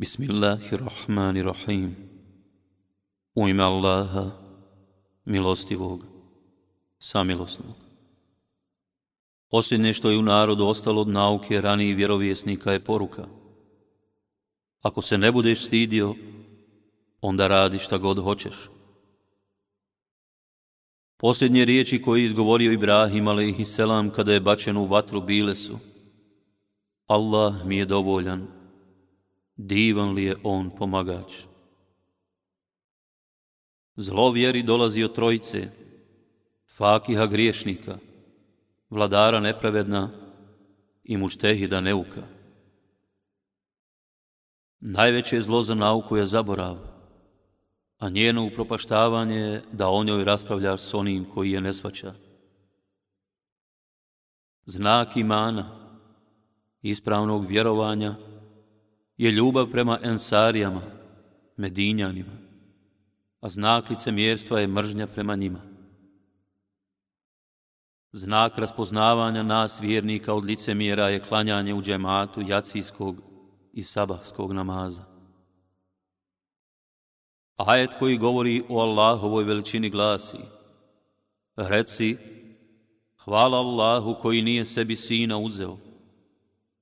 Bismillahirrahmanirrahim. U ime Allaha, milostivog, samilosnog. Posljednje što je u narodu ostalo od nauke ranijih vjerovjesnika je poruka. Ako se ne budeš stidio, onda radi šta god hoćeš. Posljednje riječi koje je izgovorio Ibrahim a.s. kada je bačen u vatru bile su Allah mi je dovoljan, divan li je on pomagač. Zlo vjeri dolazi od trojice, fakiha griješnika, vladara nepravedna i mučtehida neuka. Najveće zlo za nauku je zaborav, a njeno upropaštavanje je da o njoj raspravlja s onim koji je ne svaća. Znak imana, ispravnog vjerovanja, je ljubav prema ensarijama, medinjanima, a znak mjerstva je mržnja prema njima. Znak raspoznavanja nas vjernika od licemjera je klanjanje u džematu jacijskog i sabahskog namaza. Ajet koji govori o Allahovoj veličini glasi Reci, hvala Allahu koji nije sebi sina uzeo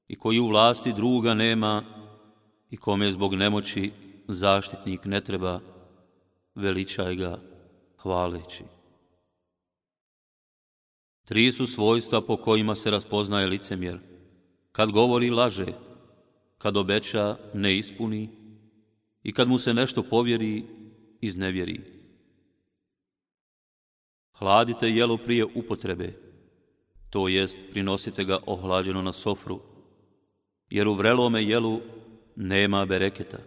i koji u vlasti druga nema i kome zbog nemoći zaštitnik ne treba, veličaj ga hvaleći. Tri su svojstva po kojima se raspoznaje licemjer. Kad govori laže, kad obeća ne ispuni i kad mu se nešto povjeri, iznevjeri. Hladite jelo prije upotrebe, to jest prinosite ga ohlađeno na sofru, jer u vrelome jelu nema bereketa.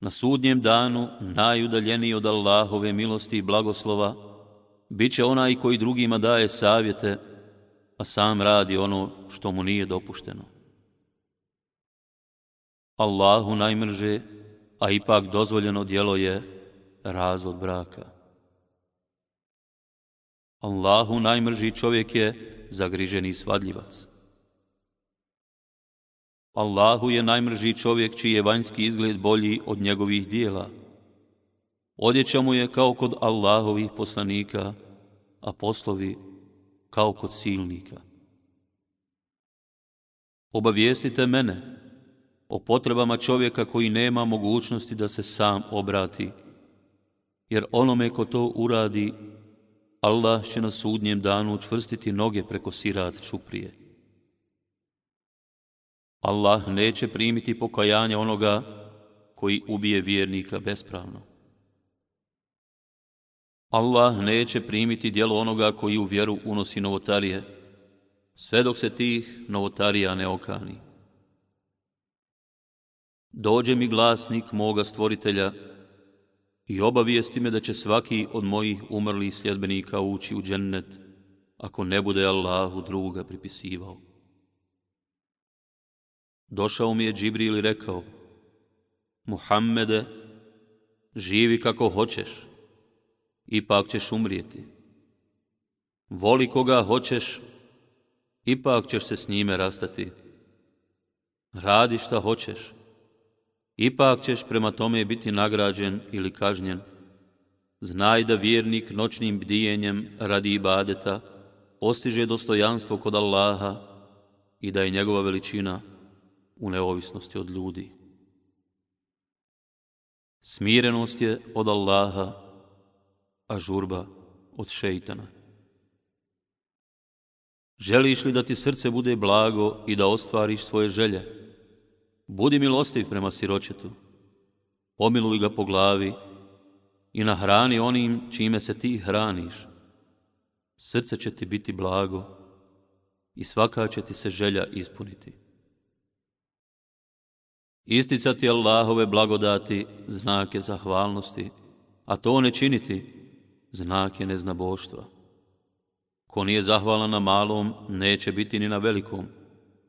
Na sudnjem danu, najudaljeniji od Allahove milosti i blagoslova, bit će onaj koji drugima daje savjete, a sam radi ono što mu nije dopušteno. Allahu najmrže, a ipak dozvoljeno djelo je razvod braka. Allahu najmrži čovjek je zagriženi svadljivac. Allahu je najmrži čovjek čiji je vanjski izgled bolji od njegovih dijela, Odjeća mu je kao kod Allahovih poslanika, a poslovi kao kod silnika. Obavijestite mene o potrebama čovjeka koji nema mogućnosti da se sam obrati, jer onome ko to uradi, Allah će na sudnjem danu učvrstiti noge preko sirat čuprije. Allah neće primiti pokajanje onoga koji ubije vjernika bespravno. Allah neće primiti djelo onoga koji u vjeru unosi novotarije, sve dok se tih novotarija ne okani. Dođe mi glasnik moga stvoritelja i obavijesti me da će svaki od mojih umrlih sljedbenika ući u džennet, ako ne bude Allahu druga pripisivao. Došao mi je Džibril i rekao, Muhammede, živi kako hoćeš, ipak ćeš umrijeti. Voli koga hoćeš, ipak ćeš se s njime rastati. Radi šta hoćeš, ipak ćeš prema tome biti nagrađen ili kažnjen. Znaj da vjernik noćnim bdijenjem radi ibadeta postiže dostojanstvo kod Allaha i da je njegova veličina u neovisnosti od ljudi. Smirenost je od Allaha a žurba od šeitana. Želiš li da ti srce bude blago i da ostvariš svoje želje? Budi milostiv prema siročetu. Pomiluj ga po glavi i nahrani onim čime se ti hraniš. Srce će ti biti blago i svaka će ti se želja ispuniti. Isticati Allahove blagodati znake zahvalnosti, a to ne činiti znak je neznaboštva. Ko nije zahvalan na malom, neće biti ni na velikom.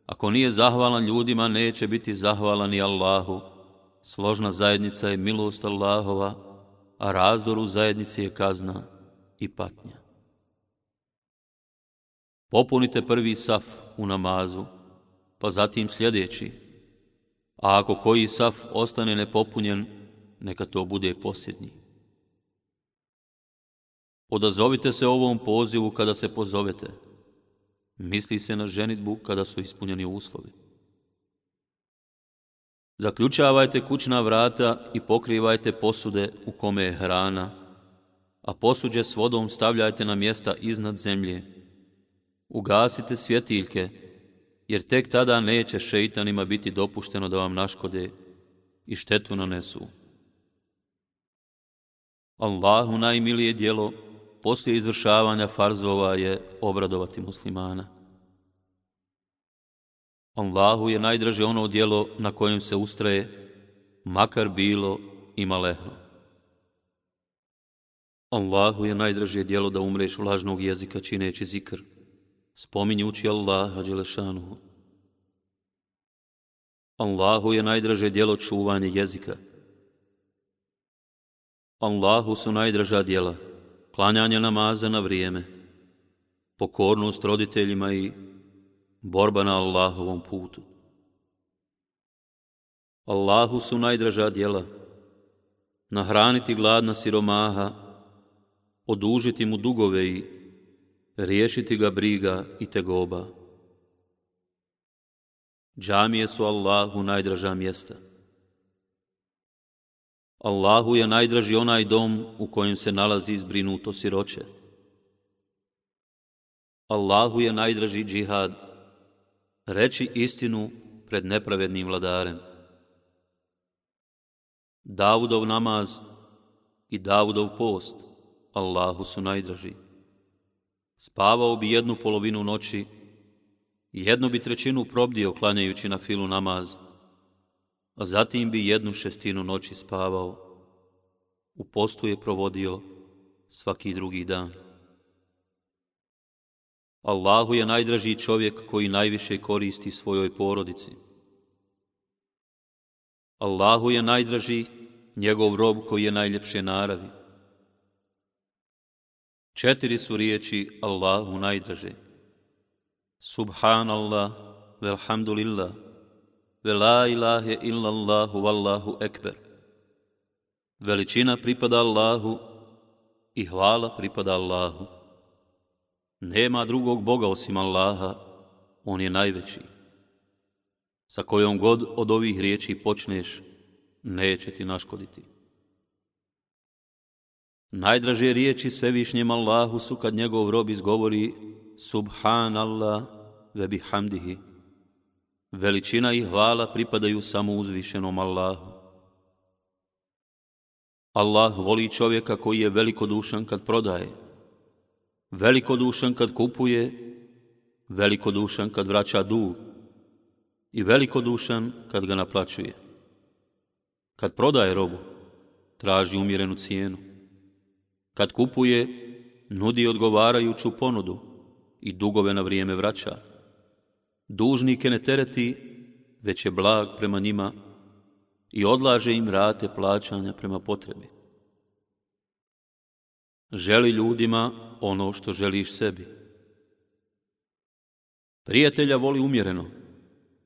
Ako nije zahvalan ljudima, neće biti zahvalan ni Allahu. Složna zajednica je milost Allahova, a razdor u zajednici je kazna i patnja. Popunite prvi saf u namazu, pa zatim sljedeći. A ako koji saf ostane nepopunjen, neka to bude posljednji. Odazovite se ovom pozivu kada se pozovete. Misli se na ženitbu kada su ispunjeni uslovi. Zaključavajte kućna vrata i pokrivajte posude u kome je hrana, a posuđe s vodom stavljajte na mjesta iznad zemlje. Ugasite svjetiljke, jer tek tada neće šeitanima biti dopušteno da vam naškode i štetu nanesu. Allahu najmilije djelo poslije izvršavanja farzova je obradovati muslimana. Allahu je najdraže ono djelo na kojem se ustraje, makar bilo i malehno. Allahu je najdraže djelo da umreš vlažnog jezika čineći zikr, spominjući Allaha Đelešanuhu. Allahu je najdraže djelo čuvanje jezika. Allahu su najdraža djela, klanjanje namaza na vrijeme, pokornost roditeljima i borba na Allahovom putu. Allahu su najdraža djela, nahraniti gladna siromaha, odužiti mu dugove i riješiti ga briga i tegoba. Džamije su Allahu najdraža mjesta. Allahu je najdraži onaj dom u kojem se nalazi zbrinuto siroće. Allahu je najdraži džihad, reći istinu pred nepravednim vladarem. Davudov namaz i Davudov post Allahu su najdraži. Spavao bi jednu polovinu noći, jednu bi trećinu probdio klanjajući na filu namaz, a zatim bi jednu šestinu noći spavao. U postu je provodio svaki drugi dan. Allahu je najdraži čovjek koji najviše koristi svojoj porodici. Allahu je najdraži njegov rob koji je najljepše naravi. Četiri su riječi Allahu najdraže. Subhanallah, velhamdulillah, ve la ilahe illallahu vallahu ekber. Veličina pripada Allahu i hvala pripada Allahu. Nema drugog Boga osim Allaha, On je najveći. Sa kojom god od ovih riječi počneš, neće ti naškoditi. Najdraže riječi svevišnjem Allahu su kad njegov rob izgovori Subhanallah ve bihamdihi. Veličina i hvala pripadaju samo uzvišenom Allahu. Allah voli čovjeka koji je velikodušan kad prodaje, velikodušan kad kupuje, velikodušan kad vraća dug i velikodušan kad ga naplaćuje. Kad prodaje robu, traži umjerenu cijenu. Kad kupuje, nudi odgovarajuću ponudu i dugove na vrijeme vraća. Dužnike ne tereti, već je blag prema njima i odlaže im rate plaćanja prema potrebi. Želi ljudima ono što želiš sebi. Prijatelja voli umjereno,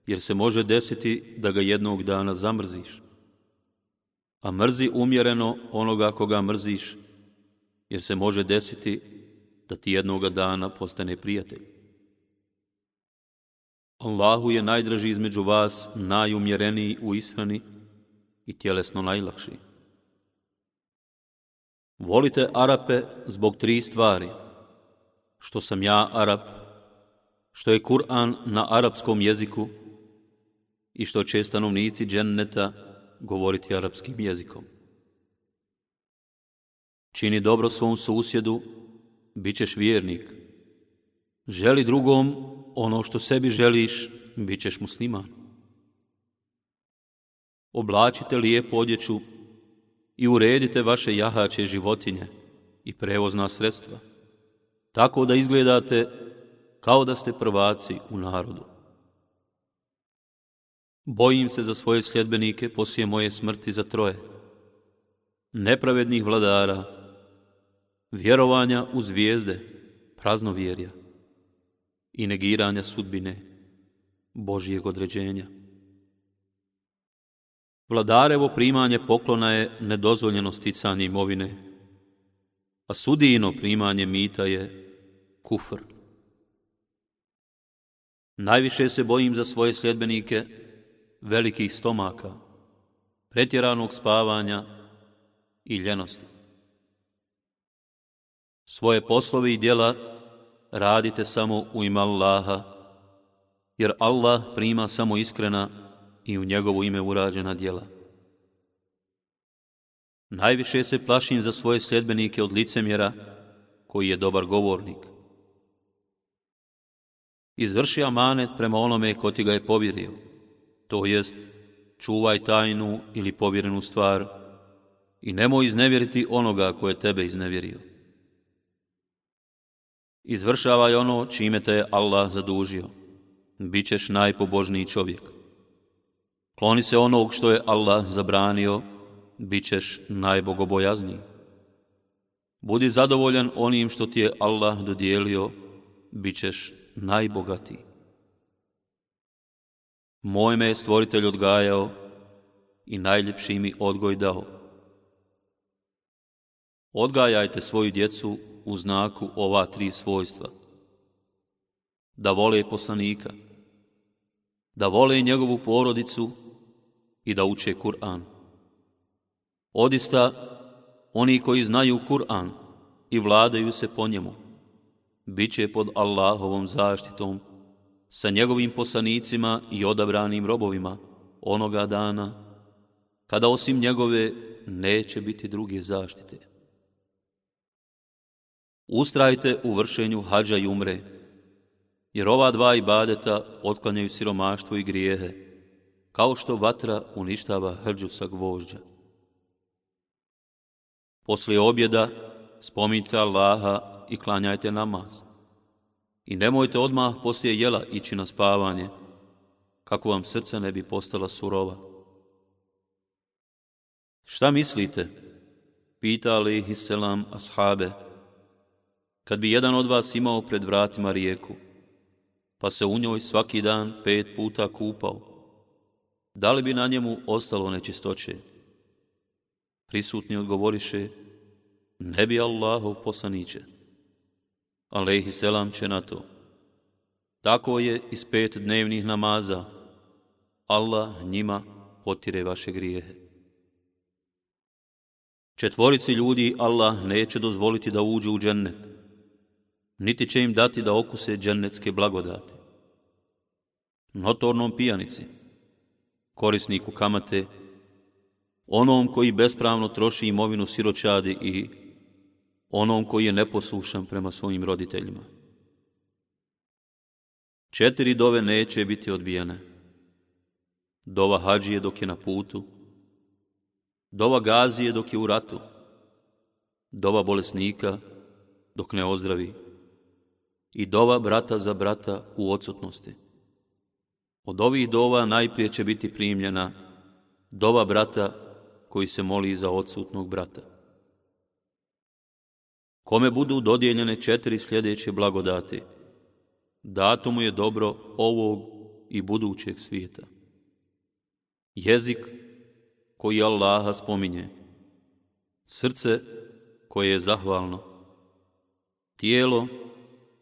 jer se može desiti da ga jednog dana zamrziš. A mrzi umjereno onoga koga mrziš, jer se može desiti da ti jednoga dana postane prijatelj. Allahu je najdraži između vas, najumjereniji u ishrani i tjelesno najlakši. Volite Arape zbog tri stvari. Što sam ja Arab, što je Kur'an na arapskom jeziku i što će stanovnici dženneta govoriti arapskim jezikom. Čini dobro svom susjedu, bit ćeš vjernik. Želi drugom ono što sebi želiš, bit ćeš musliman. Oblačite lijepu odjeću i uredite vaše jahače životinje i prevozna sredstva, tako da izgledate kao da ste prvaci u narodu. Bojim se za svoje sljedbenike poslije moje smrti za troje, nepravednih vladara, vjerovanja u zvijezde, praznovjerja i negiranja sudbine Božijeg određenja. Vladarevo primanje poklona je nedozvoljeno sticanje imovine, a sudijino primanje mita je kufr. Najviše se bojim za svoje sljedbenike velikih stomaka, pretjeranog spavanja i ljenosti. Svoje poslove i djela radite samo u ime Allaha, jer Allah prima samo iskrena i u njegovo ime urađena djela. Najviše se plašim za svoje sljedbenike od licemjera, koji je dobar govornik. Izvrši amanet prema onome ko ti ga je povjerio, to jest čuvaj tajnu ili povjerenu stvar i nemoj iznevjeriti onoga koje tebe iznevjerio. Izvršavaj ono čime te je Allah zadužio. Bićeš najpobožniji čovjek. Kloni se onog što je Allah zabranio, bit ćeš najbogobojazniji. Budi zadovoljan onim što ti je Allah dodijelio, bit ćeš najbogatiji. Moj me je stvoritelj odgajao i najljepši mi odgoj dao. Odgajajte svoju djecu u znaku ova tri svojstva. Da vole poslanika, da vole njegovu porodicu i da uče Kur'an. Odista, oni koji znaju Kur'an i vladaju se po njemu, bit će pod Allahovom zaštitom sa njegovim poslanicima i odabranim robovima onoga dana, kada osim njegove neće biti druge zaštite. Ustrajte u vršenju hađa i umre, jer ova dva ibadeta otklanjaju siromaštvo i grijehe, kao što vatra uništava hrđu sa gvožđa. Poslije objeda spominjte Allaha i klanjajte namaz. I nemojte odmah poslije jela ići na spavanje, kako vam srce ne bi postala surova. Šta mislite? Pita ih selam ashabe. Kad bi jedan od vas imao pred vratima rijeku, pa se u njoj svaki dan pet puta kupao, da li bi na njemu ostalo nečistoće? Prisutni odgovoriše, ne bi Allahov poslaniće. Alehi selam će na to. Tako je iz pet dnevnih namaza. Allah njima potire vaše grijehe. Četvorici ljudi Allah neće dozvoliti da uđu u džennet, niti će im dati da okuse džennetske blagodati. Notornom pijanici, korisniku kamate, onom koji bespravno troši imovinu siročadi i onom koji je neposlušan prema svojim roditeljima. Četiri dove neće biti odbijene. Dova hađije dok je na putu, dova gazije dok je u ratu, dova bolesnika dok ne ozdravi i dova brata za brata u odsutnosti. Od ovih dova najprije će biti primljena dova brata koji se moli za odsutnog brata. Kome budu dodijeljene četiri sljedeće blagodati, dato mu je dobro ovog i budućeg svijeta. Jezik koji Allaha spominje, srce koje je zahvalno, tijelo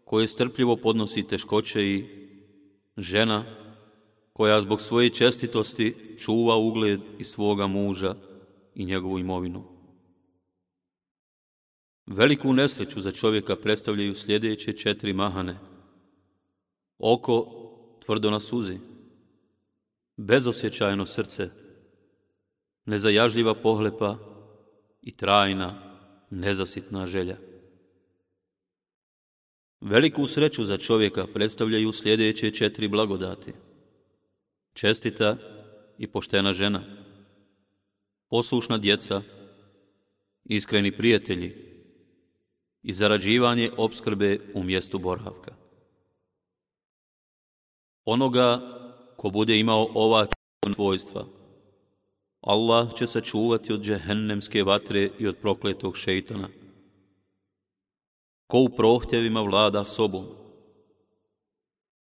koje strpljivo podnosi teškoće i žena koja zbog svoje čestitosti čuva ugled i svoga muža i njegovu imovinu. Veliku nesreću za čovjeka predstavljaju sljedeće četiri mahane. Oko tvrdo na suzi, bezosjećajno srce, nezajažljiva pohlepa i trajna, nezasitna želja. Veliku sreću za čovjeka predstavljaju sljedeće četiri blagodati. Čestita i poštena žena, poslušna djeca, iskreni prijatelji i zarađivanje opskrbe u mjestu boravka. Onoga ko bude imao ova svojstva, Allah će sačuvati od džehennemske vatre i od prokletog šeitana. Ko u prohtjevima vlada sobom,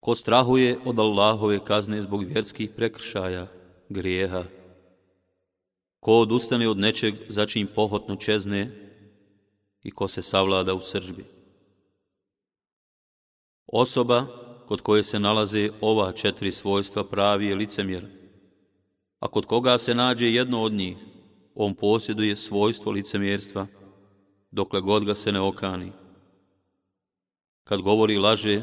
ko strahuje od Allahove kazne zbog vjerskih prekršaja, grijeha Ko odustane od nečeg, začin pohotno čezne i ko se savlada u sržbi. Osoba kod koje se nalaze ova četiri svojstva pravi je licemjer, a kod koga se nađe jedno od njih, on posjeduje svojstvo licemjerstva, dokle god ga se ne okani. Kad govori laže,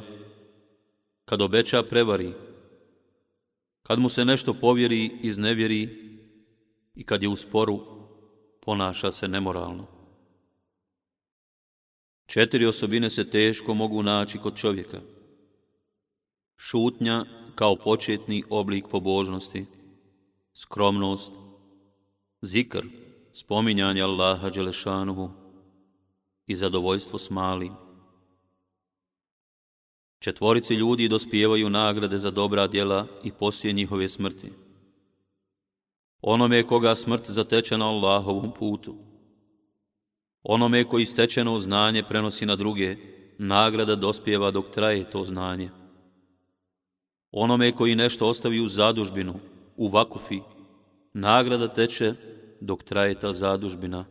kad obeća prevari, kad mu se nešto povjeri, iznevjeri i kad je u sporu, ponaša se nemoralno. Četiri osobine se teško mogu naći kod čovjeka. Šutnja kao početni oblik pobožnosti, skromnost, zikr, spominjanje Allaha Đelešanuhu i zadovoljstvo s malim. Četvorici ljudi dospijevaju nagrade za dobra djela i poslije njihove smrti. Onome koga smrt zateče na Allahovom putu. Onome koji stečeno znanje prenosi na druge, nagrada dospijeva dok traje to znanje. Onome koji nešto ostavi u zadužbinu, u vakufi, nagrada teče dok traje ta zadužbina.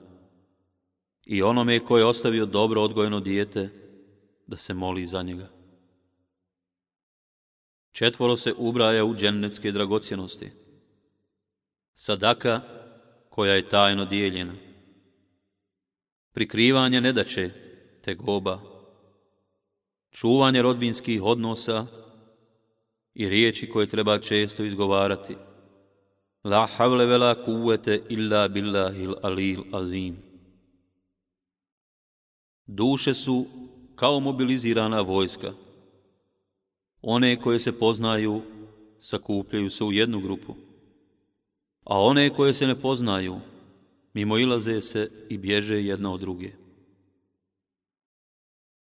I onome koji je ostavio dobro odgojeno dijete, da se moli za njega. Četvoro se ubraja u džennetske dragocjenosti. Sadaka koja je tajno dijeljena. Prikrivanje nedaće, te goba. Čuvanje rodbinskih odnosa i riječi koje treba često izgovarati. La havle vela kuvete illa billahil alil azim. Duše su kao mobilizirana vojska. One koje se poznaju sakupljaju se u jednu grupu, a one koje se ne poznaju mimo ilaze se i bježe jedna od druge.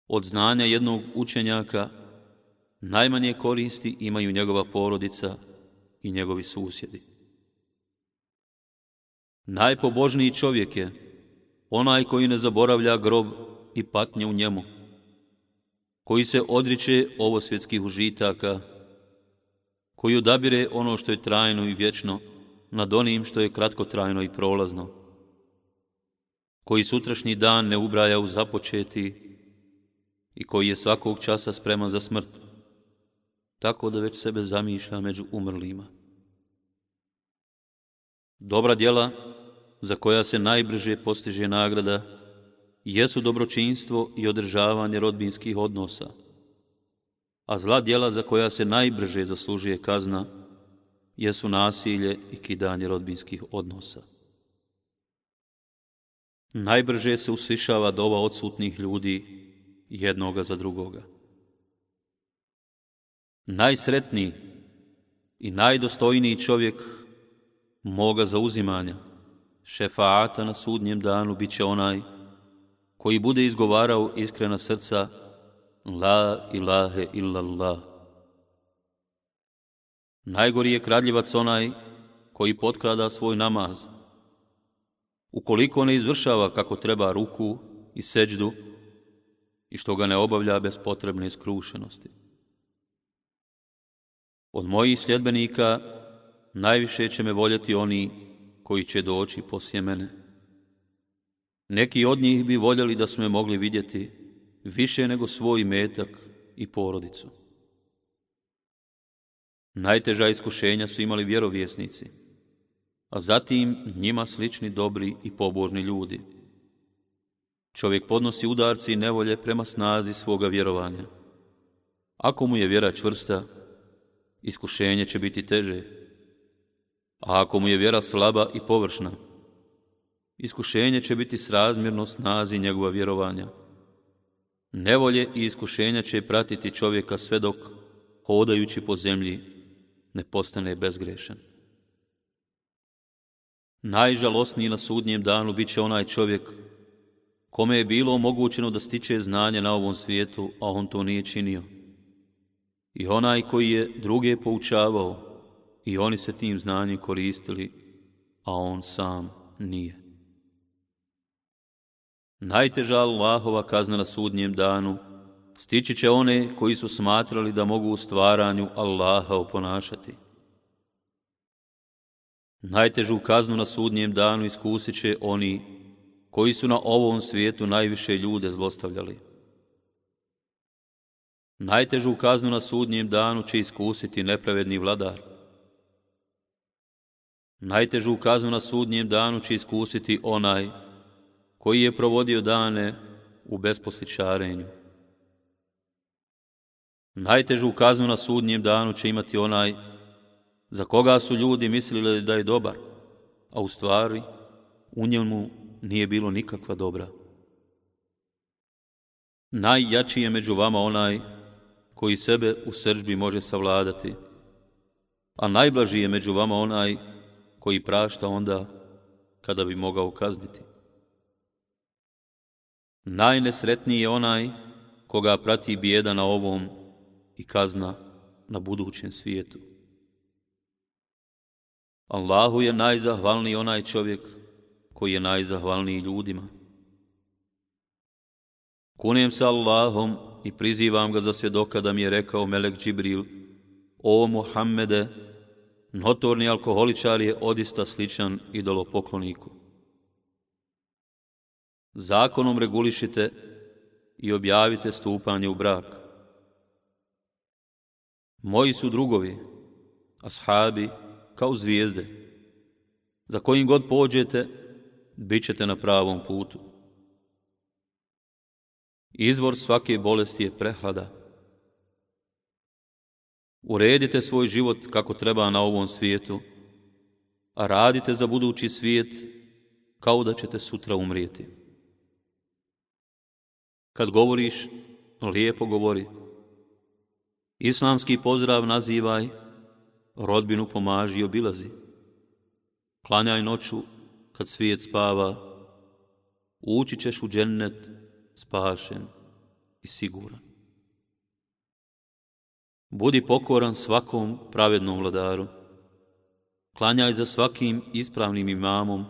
Od znanja jednog učenjaka najmanje koristi imaju njegova porodica i njegovi susjedi. Najpobožniji čovjek je onaj koji ne zaboravlja grob i patnje u njemu, koji se odriče ovo svjetskih užitaka, koji odabire ono što je trajno i vječno nad onim što je kratkotrajno i prolazno, koji sutrašnji dan ne ubraja u započeti i koji je svakog časa spreman za smrt, tako da već sebe zamišlja među umrlima. Dobra djela za koja se najbrže postiže nagrada jesu dobročinstvo i održavanje rodbinskih odnosa, a zla djela za koja se najbrže zaslužuje kazna jesu nasilje i kidanje rodbinskih odnosa. Najbrže se usišava dova odsutnih ljudi jednoga za drugoga. Najsretniji i najdostojniji čovjek moga zauzimanja, šefaata na sudnjem danu bit će onaj koji bude izgovarao iskrena srca La ilahe illallah. Najgori je kradljivac onaj koji potkrada svoj namaz. Ukoliko ne izvršava kako treba ruku i seđdu i što ga ne obavlja bez potrebne skrušenosti. Od mojih sljedbenika najviše će me voljeti oni koji će doći poslije mene. Neki od njih bi voljeli da su me mogli vidjeti više nego svoj metak i porodicu. Najteža iskušenja su imali vjerovjesnici, a zatim njima slični dobri i pobožni ljudi. Čovjek podnosi udarci i nevolje prema snazi svoga vjerovanja. Ako mu je vjera čvrsta, iskušenje će biti teže. A ako mu je vjera slaba i površna, iskušenje će biti srazmjerno snazi njegova vjerovanja. Nevolje i iskušenja će pratiti čovjeka sve dok, hodajući po zemlji, ne postane bezgrešan. Najžalosniji na sudnjem danu bit će onaj čovjek kome je bilo omogućeno da stiče znanje na ovom svijetu, a on to nije činio i onaj koji je druge poučavao i oni se tim znanjem koristili, a on sam nije. Najteža Allahova kazna na sudnjem danu stići će one koji su smatrali da mogu u stvaranju Allaha oponašati. Najtežu kaznu na sudnjem danu iskusit će oni koji su na ovom svijetu najviše ljude zlostavljali. Najtežu kaznu na sudnjem danu će iskusiti nepravedni vladar. Najtežu kaznu na sudnjem danu će iskusiti onaj koji je provodio dane u besposličarenju. Najtežu kaznu na sudnjem danu će imati onaj za koga su ljudi mislili da je dobar, a u stvari u njemu nije bilo nikakva dobra. Najjači je među vama onaj koji sebe u sržbi može savladati, a najblaži je među vama onaj koji prašta onda kada bi mogao kazniti. Najnesretniji je onaj koga prati bijeda na ovom i kazna na budućem svijetu. Allahu je najzahvalniji onaj čovjek koji je najzahvalniji ljudima. Kunijem se Allahom i prizivam ga za svjedoka da mi je rekao Melek Džibril, o Muhammede, notorni alkoholičar je odista sličan idolopokloniku. Zakonom regulišite i objavite stupanje u brak. Moji su drugovi, ashabi, kao zvijezde. Za kojim god pođete, bit ćete na pravom putu. Izvor svake bolesti je prehlada. Uredite svoj život kako treba na ovom svijetu, a radite za budući svijet kao da ćete sutra umrijeti. Kad govoriš, lijepo govori. Islamski pozdrav nazivaj, rodbinu pomaži i obilazi. Klanjaj noću kad svijet spava, ući ćeš u džennet spašen i siguran. Budi pokoran svakom pravednom vladaru, klanjaj za svakim ispravnim imamom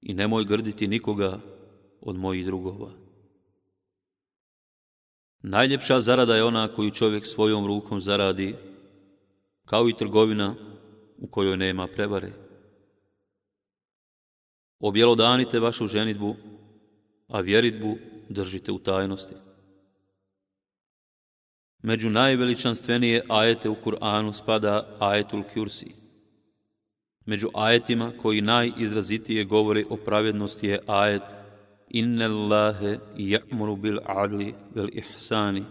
i nemoj grditi nikoga od mojih drugova. Najljepša zarada je ona koju čovjek svojom rukom zaradi, kao i trgovina u kojoj nema prevare. Objelodanite vašu ženitbu, a vjeritbu držite u tajnosti. Među najveličanstvenije ajete u Kur'anu spada ajetul Kjursi. Među ajetima koji najizrazitije govore o pravednosti je ajet Inne Allahe ja'muru bil adli vel ihsani.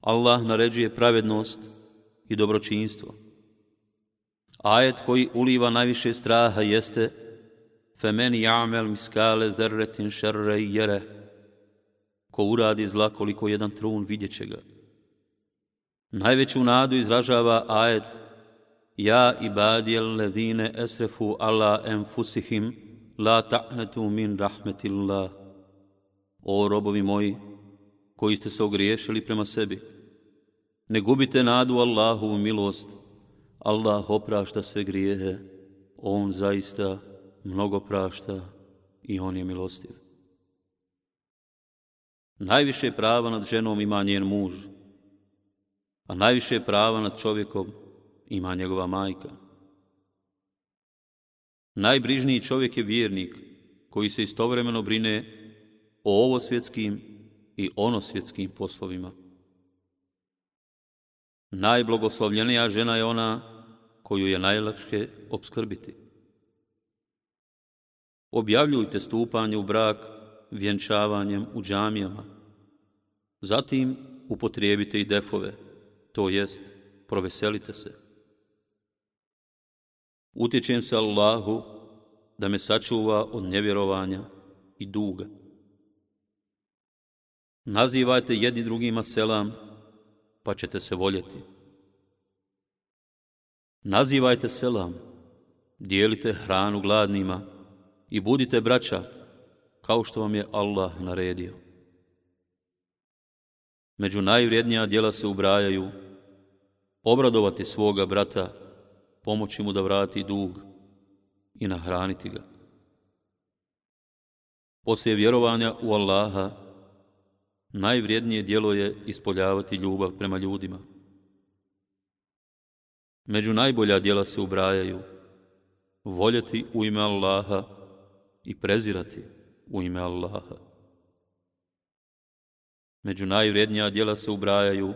Allah naređuje pravednost i dobročinstvo. Ajet koji uliva najviše straha jeste Femen ja'mel miskale zerretin šerre i jere. Ko uradi zla koliko jedan trun vidjet će ga. Najveću nadu izražava ajet Ja ibadijel ledine esrefu ala enfusihim la ta'netu min rahmetillah. O robovi moji, koji ste se ogriješili prema sebi, ne gubite nadu Allahovu milost. Allah oprašta sve grijehe. On zaista mnogo prašta i on je milostiv. Najviše prava nad ženom ima njen muž, a najviše prava nad čovjekom ima njegova majka. Najbrižniji čovjek je vjernik koji se istovremeno brine o ovosvjetskim i onosvjetskim poslovima. Najblagoslovljenija žena je ona koju je najlakše obskrbiti. Objavljujte stupanje u brak vjenčavanjem u džamijama. Zatim upotrijebite i defove, to jest proveselite se. Utječem se Allahu da me sačuva od nevjerovanja i duga. Nazivajte jedni drugima selam, pa ćete se voljeti. Nazivajte selam, dijelite hranu gladnima i budite braća, kao što vam je Allah naredio. Među najvrijednija djela se ubrajaju obradovati svoga brata, pomoći mu da vrati dug i nahraniti ga. Poslije vjerovanja u Allaha, najvrijednije djelo je ispoljavati ljubav prema ljudima. Među najbolja djela se ubrajaju voljeti u ime Allaha i prezirati u ime Allaha. Među najvrijednija djela se ubrajaju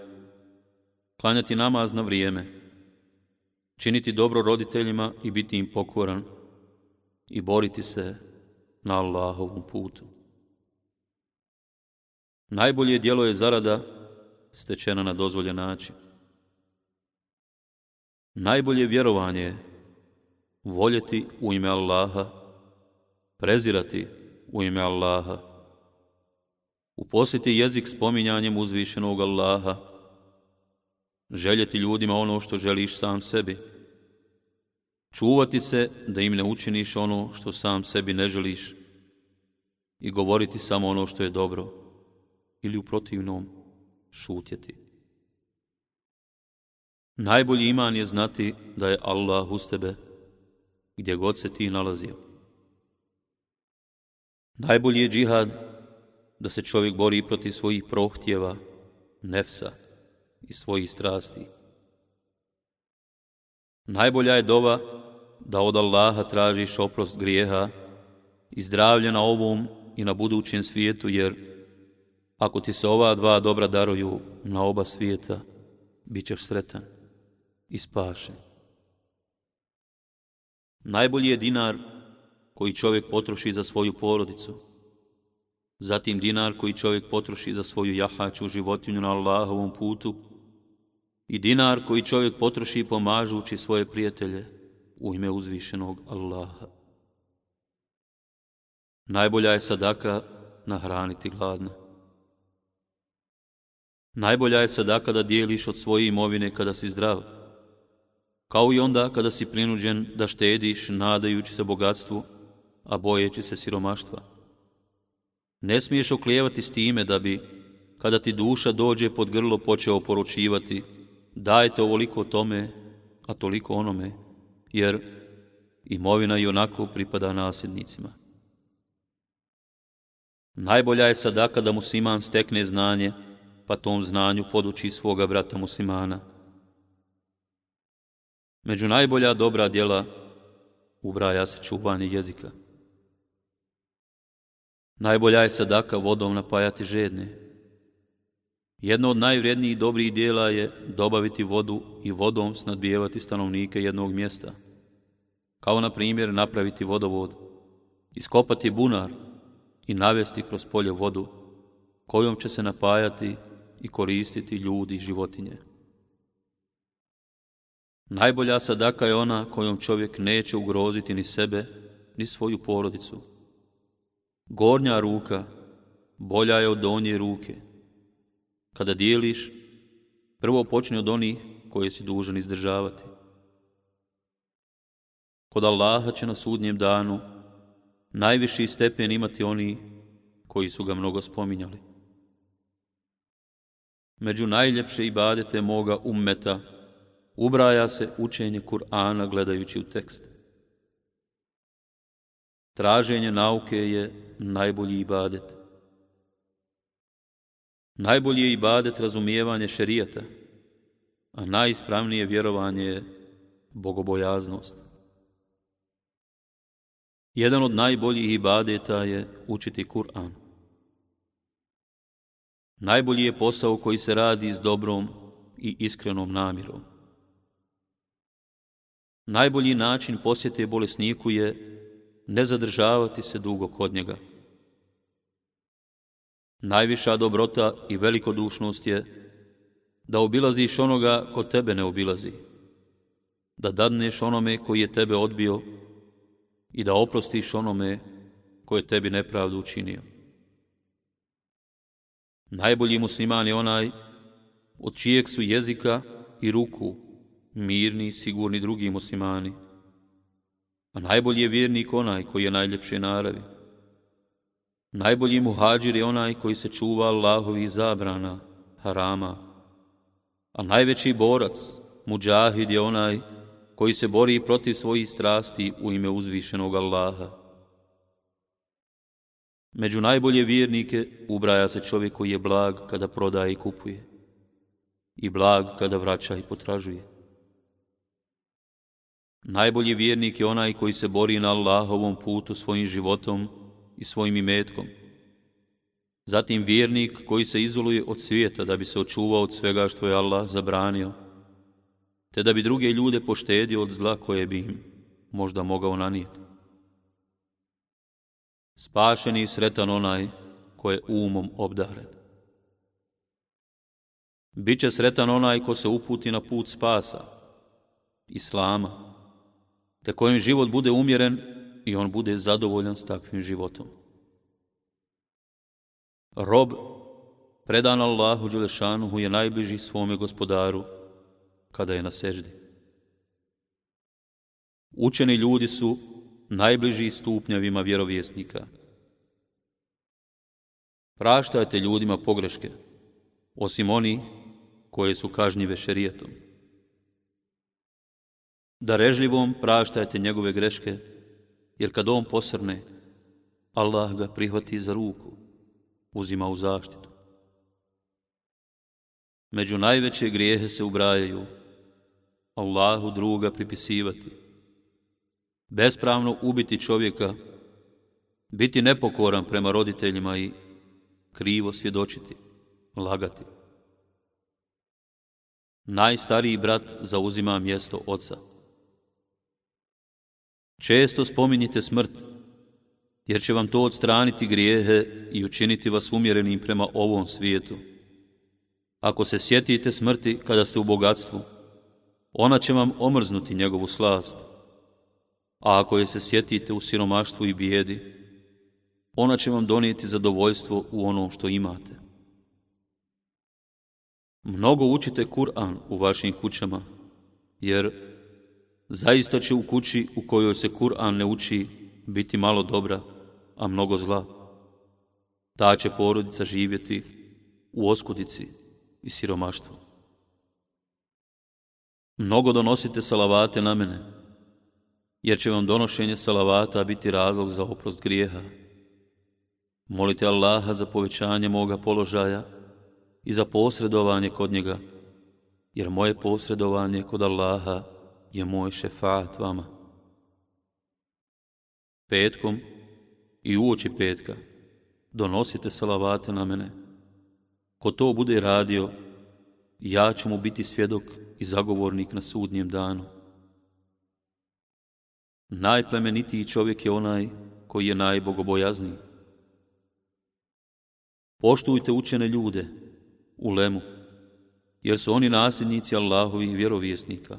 klanjati namaz na vrijeme, činiti dobro roditeljima i biti im pokoran i boriti se na Allahovom putu. Najbolje djelo je zarada stečena na dozvoljen način. Najbolje vjerovanje je voljeti u ime Allaha, prezirati u ime Allaha, uposliti jezik spominjanjem uzvišenog Allaha, željeti ljudima ono što želiš sam sebi, čuvati se da im ne učiniš ono što sam sebi ne želiš i govoriti samo ono što je dobro ili u protivnom šutjeti. Najbolji iman je znati da je Allah uz tebe gdje god se ti nalazio. Najbolji je džihad da se čovjek bori protiv svojih prohtjeva, nefsa i svojih strasti. Najbolja je dova da od Allaha tražiš oprost grijeha i zdravlje na ovom i na budućem svijetu, jer ako ti se ova dva dobra daruju na oba svijeta, bit ćeš sretan i spašen. Najbolji je dinar koji čovjek potroši za svoju porodicu, zatim dinar koji čovjek potroši za svoju jahaču životinju na Allahovom putu i dinar koji čovjek potroši pomažući svoje prijatelje u ime uzvišenog Allaha. Najbolja je sadaka nahraniti gladne. Najbolja je sadaka da dijeliš od svoje imovine kada si zdrav, kao i onda kada si prinuđen da štediš nadajući se bogatstvu, a bojeći se siromaštva. Ne smiješ oklijevati s time da bi, kada ti duša dođe pod grlo, počeo poručivati dajte ovoliko tome, a toliko onome, jer imovina i onako pripada nasljednicima. Najbolja je sadaka da musliman stekne znanje, pa tom znanju poduči svoga brata muslimana. Među najbolja dobra djela ubraja se čuvanje jezika. Najbolja je sadaka vodom napajati žedne. Jedno od najvrijednijih dobrih dijela je dobaviti vodu i vodom snadbijevati stanovnike jednog mjesta. Kao na primjer napraviti vodovod, iskopati bunar i navesti kroz polje vodu, kojom će se napajati i koristiti ljudi i životinje. Najbolja sadaka je ona kojom čovjek neće ugroziti ni sebe, ni svoju porodicu. Gornja ruka bolja je od donje ruke. Kada dijeliš, prvo počni od onih koje si dužan izdržavati. Kod Allaha će na sudnjem danu najviši stepen imati oni koji su ga mnogo spominjali. Među najljepše ibadete moga ummeta ubraja se učenje Kur'ana gledajući u tekst. Traženje nauke je najbolji ibadet. Najbolji je ibadet razumijevanje šerijata, a najispravnije vjerovanje je bogobojaznost. Jedan od najboljih ibadeta je učiti Kur'an. Najbolji je posao koji se radi s dobrom i iskrenom namjerom. Najbolji način posjete bolesniku je ne zadržavati se dugo kod njega. Najviša dobrota i velikodušnost je da obilaziš onoga ko tebe ne obilazi, da dadneš onome koji je tebe odbio i da oprostiš onome koje je tebi nepravdu učinio. Najbolji musliman je onaj od čijeg su jezika i ruku mirni i sigurni drugi muslimani. A najbolji je vjernik onaj koji je najljepše naravi. Najbolji muhađir je onaj koji se čuva Allahovi zabrana, harama. A najveći borac, muđahid je onaj koji se bori protiv svojih strasti u ime uzvišenog Allaha. Među najbolje vjernike ubraja se čovjek koji je blag kada prodaje i kupuje i blag kada vraća i potražuje. Najbolji vjernik je onaj koji se bori na Allahovom putu svojim životom i svojim imetkom. Zatim vjernik koji se izoluje od svijeta da bi se očuvao od svega što je Allah zabranio, te da bi druge ljude poštedio od zla koje bi im možda mogao nanijeti. Spašeni i sretan onaj ko je umom obdaren. Biće sretan onaj ko se uputi na put spasa, Islama, te kojim život bude umjeren i on bude zadovoljan s takvim životom. Rob, predan Allahu Đelešanuhu, je najbliži svome gospodaru kada je na seždi. Učeni ljudi su najbliži stupnjavima vjerovjesnika. Praštajte ljudima pogreške, osim oni koje su kažnjive šerijetom. Darežljivom praštajte njegove greške, jer kad on posrne, Allah ga prihvati za ruku, uzima u zaštitu. Među najveće grijehe se ubrajaju Allahu druga pripisivati, bespravno ubiti čovjeka, biti nepokoran prema roditeljima i krivo svjedočiti, lagati. Najstariji brat zauzima mjesto oca. Često spominjite smrt, jer će vam to odstraniti grijehe i učiniti vas umjerenim prema ovom svijetu. Ako se sjetite smrti kada ste u bogatstvu, ona će vam omrznuti njegovu slast. A ako je se sjetite u siromaštvu i bijedi, ona će vam donijeti zadovoljstvo u ono što imate. Mnogo učite Kur'an u vašim kućama, jer zaista će u kući u kojoj se Kur'an ne uči biti malo dobra, a mnogo zla. Ta će porodica živjeti u oskudici i siromaštvu. Mnogo donosite salavate na mene, jer će vam donošenje salavata biti razlog za oprost grijeha. Molite Allaha za povećanje moga položaja i za posredovanje kod njega, jer moje posredovanje kod Allaha je moj šefat vama. Petkom i uoči petka donosite salavate na mene. Ko to bude radio, ja ću mu biti svjedok i zagovornik na sudnjem danu. Najplemenitiji čovjek je onaj koji je najbogobojazniji. Poštujte učene ljude, u lemu, jer su oni nasljednici Allahovih vjerovjesnika.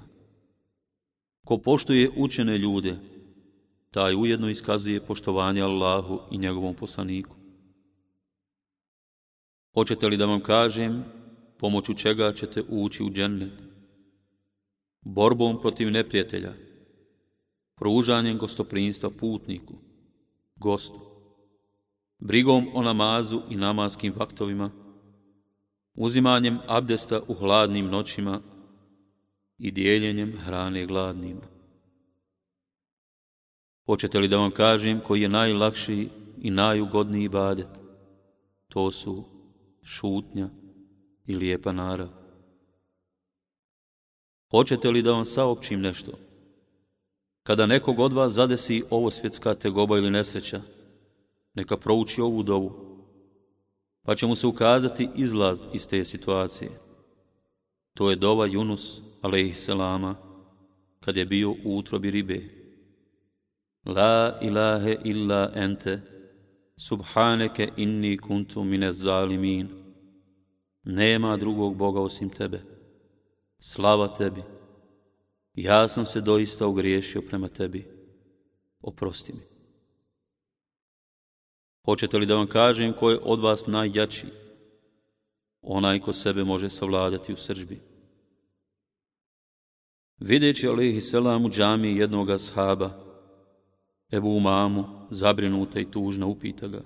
Ko poštuje učene ljude, taj ujedno iskazuje poštovanje Allahu i njegovom poslaniku. Hoćete li da vam kažem pomoću čega ćete ući u džennet? Borbom protiv neprijatelja, pružanjem gostoprinstva putniku, gostu, brigom o namazu i namaskim vaktovima, uzimanjem abdesta u hladnim noćima i dijeljenjem hrane gladnima. Hoćete li da vam kažem koji je najlakši i najugodniji badet? To su šutnja i lijepa narav. Hoćete li da vam saopćim nešto? Kada nekog od vas zadesi ovo svjetska tegoba ili nesreća, neka prouči ovu dovu, pa će mu se ukazati izlaz iz te situacije. To je dova Yunus, alaihisselama, kad je bio u utrobi ribe. La ilahe illa ente, subhaneke inni kuntu mine zalimin. Nema drugog Boga osim tebe. Slava tebi. Ja sam se doista ogriješio prema tebi. Oprosti mi. Hoćete li da vam kažem ko od vas najjači? Onaj ko sebe može savladati u sržbi. Videći alihi selam u džami jednoga shaba, Ebu Umamu, zabrinuta i tužna, upita ga.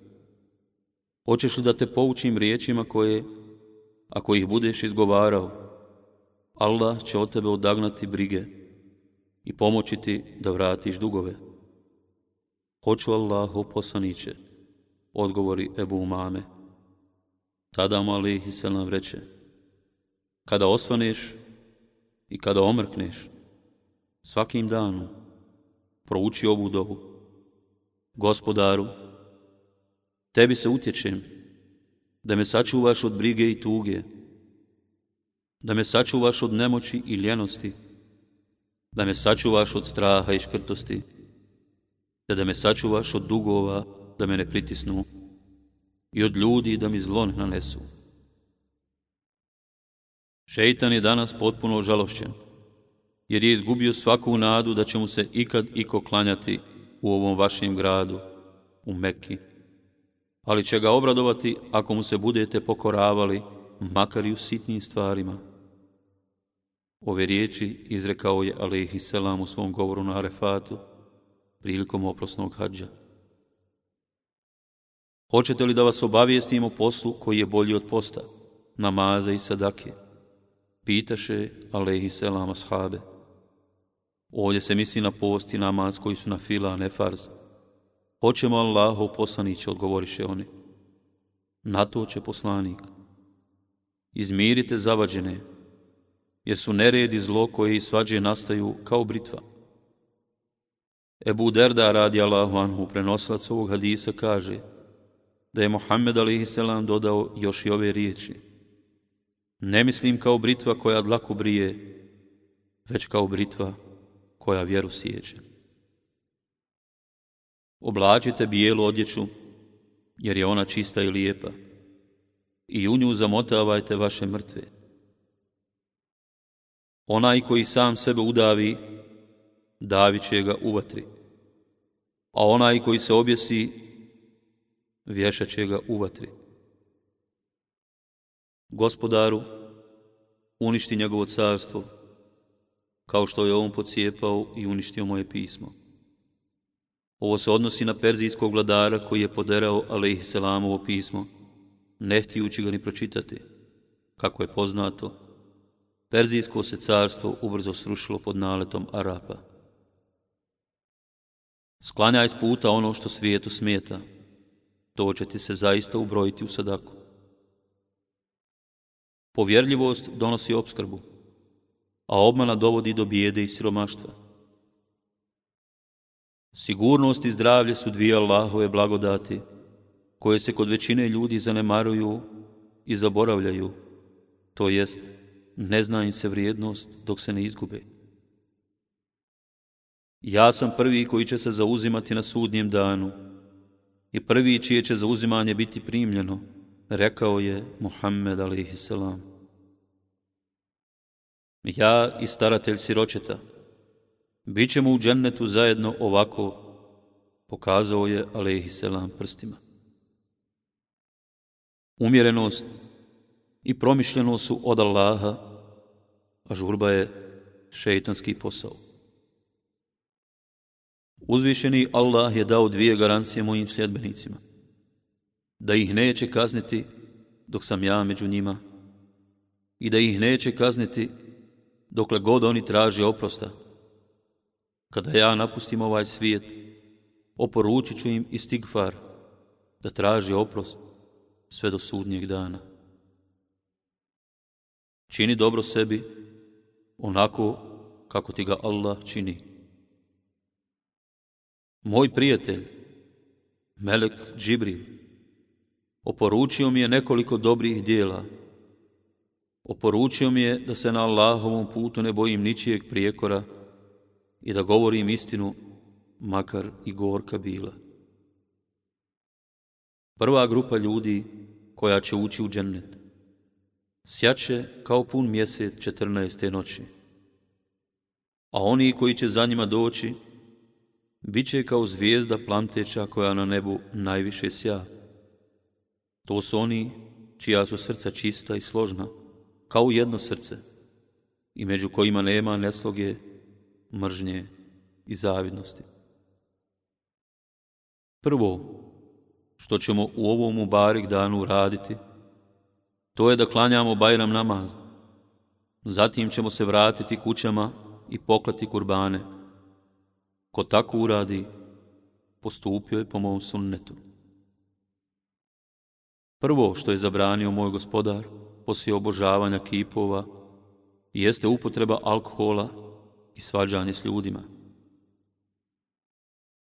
Hoćeš li da te poučim riječima koje, ako ih budeš izgovarao, Allah će od tebe odagnati brige i pomoći ti da vratiš dugove. Hoću Allahu poslaniće, odgovori Ebu Umame. Tada mu alihi selam reče, kada osvaneš i kada omrkneš, Svakim danom prouči ovu dovu. Gospodaru, tebi se utječem, da me sačuvaš od brige i tuge, da me sačuvaš od nemoći i ljenosti, da me sačuvaš od straha i škrtosti, te da me sačuvaš od dugova da me ne pritisnu i od ljudi da mi zlo ne nanesu. Šeitan je danas potpuno žalošćen, jer je izgubio svaku nadu da će mu se ikad iko klanjati u ovom vašem gradu, u Mekki, ali će ga obradovati ako mu se budete pokoravali, makar i u sitnim stvarima. Ove riječi izrekao je Alehi Selam u svom govoru na Arefatu prilikom oprosnog hađa. Hoćete li da vas obavijestim o poslu koji je bolji od posta, namaza i sadake? Pitaše Alehi Selam ashabe. Ovdje se misli na post i namaz koji su na fila, a ne farz. Hoćemo Allahov poslaniće, odgovoriše oni. Na to će poslanik. Izmirite zavađene, jer su nered i zlo koje i svađe nastaju kao britva. Ebu Derda radi Allahu anhu, prenosilac ovog hadisa, kaže da je Muhammed a.s. dodao još i ove riječi. Ne mislim kao britva koja dlaku brije, već kao britva koja vjeru sjeće. Oblačite bijelu odjeću, jer je ona čista i lijepa, i u nju zamotavajte vaše mrtve. Onaj koji sam sebe udavi, davit će ga u vatri, a onaj koji se objesi, vješat će ga u vatri. Gospodaru, uništi njegovo carstvo, kao što je on pocijepao i uništio moje pismo. Ovo se odnosi na perzijskog vladara koji je poderao alaihisselamovo pismo, ne htijući ga ni pročitati. Kako je poznato, Perzijsko se carstvo ubrzo srušilo pod naletom Arapa. Sklanjaj s puta ono što svijetu smeta, to će ti se zaista ubrojiti u sadaku. Povjerljivost donosi opskrbu, a obmana dovodi do bijede i siromaštva. Sigurnost i zdravlje su dvije Allahove blagodati, koje se kod većine ljudi zanemaruju i zaboravljaju, to jest ne zna im se vrijednost dok se ne izgube. Ja sam prvi koji će se zauzimati na sudnjem danu i prvi čije će zauzimanje biti primljeno, rekao je Muhammed a.s. Ja i staratelj siročeta, bit ćemo u džennetu zajedno ovako, pokazao je a.s. prstima. Umjerenost i promišljenost su od Allaha, a žurba je šeitanski posao. Uzvišeni Allah je dao dvije garancije mojim sljedbenicima. Da ih neće kazniti dok sam ja među njima i da ih neće kazniti dokle god oni traže oprosta. Kada ja napustim ovaj svijet, oporučit ću im istigfar da traži oprost sve do sudnjeg dana. Čini dobro sebi onako kako ti ga Allah čini. Moj prijatelj, Melek Džibril, oporučio mi je nekoliko dobrih dijela. Oporučio mi je da se na Allahovom putu ne bojim ničijeg prijekora i da govorim istinu, makar i gorka bila. Prva grupa ljudi koja će ući u džennet sjaće kao pun mjesec četrnaeste noći. A oni koji će za njima doći, bit će kao zvijezda plamteća koja na nebu najviše sja. To su oni čija su srca čista i složna, kao jedno srce, i među kojima nema nesloge, mržnje i zavidnosti. Prvo, što ćemo u ovom Mubarik danu raditi, to je da klanjamo Bajram namaz. Zatim ćemo se vratiti kućama i poklati kurbane. Ko tako uradi, postupio je po mom sunnetu. Prvo što je zabranio moj gospodar, poslije obožavanja kipova, jeste upotreba alkohola i svađanje s ljudima.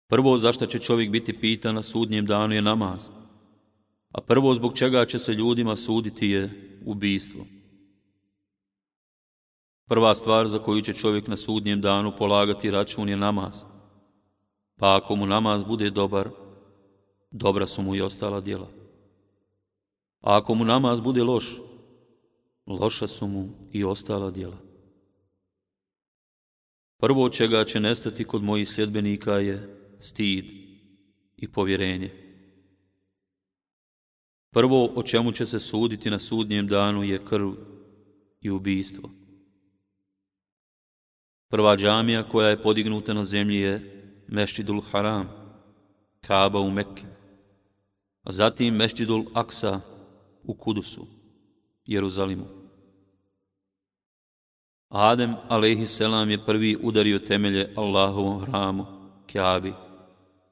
Prvo zašto će čovjek biti pitan na sudnjem danu je namaz, a prvo zbog čega će se ljudima suditi je ubijstvo. Prva stvar za koju će čovjek na sudnjem danu polagati račun je namaz. Pa ako mu namaz bude dobar, dobra su mu i ostala djela. A ako mu namaz bude loš, loša su mu i ostala djela. Prvo čega će nestati kod mojih sljedbenika je stid i povjerenje. Prvo o čemu će se suditi na sudnjem danu je krv i ubijstvo. Prva džamija koja je podignuta na zemlji je Mešćidul Haram, Kaaba u Mekke, a zatim Mešćidul Aksa u Kudusu, Jeruzalimu. Adem, selam je prvi udario temelje Allahovom hramu, Kaabi,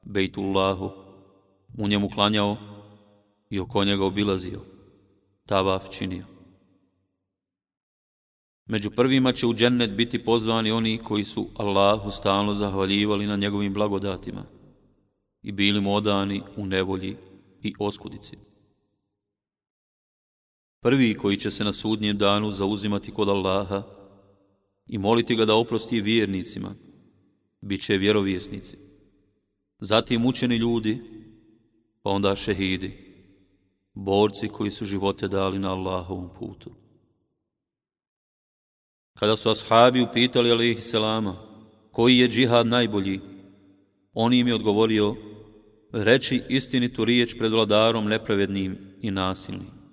Bejtullahu, u njemu klanjao i oko njega obilazio, tavaf činio. Među prvima će u džennet biti pozvani oni koji su Allahu stalno zahvaljivali na njegovim blagodatima i bili mu odani u nevolji i oskudici. Prvi koji će se na sudnjem danu zauzimati kod Allaha i moliti ga da oprosti vjernicima, bit će vjerovjesnici. Zatim učeni ljudi, pa onda šehidi, borci koji su živote dali na Allahovom putu. Kada su ashabi upitali alaihi selama, koji je džihad najbolji, on im je odgovorio, reći istinitu riječ pred vladarom nepravednim i nasilnim.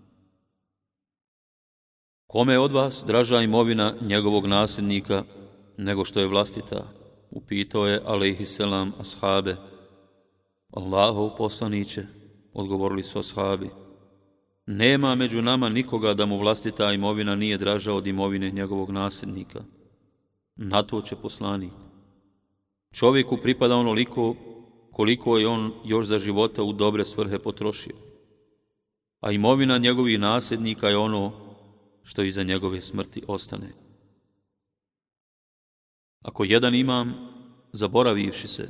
Kome od vas draža imovina njegovog nasljednika nego što je vlastita? Upitao je alaihi selam ashabe. Allahov poslaniće, odgovorili su ashabi. Nema među nama nikoga da mu vlastita imovina nije draža od imovine njegovog nasljednika. Na to će poslanik. Čovjeku pripada onoliko koliko je on još za života u dobre svrhe potrošio. A imovina njegovih nasljednika je ono što iza njegove smrti ostane. Ako jedan imam, zaboravivši se,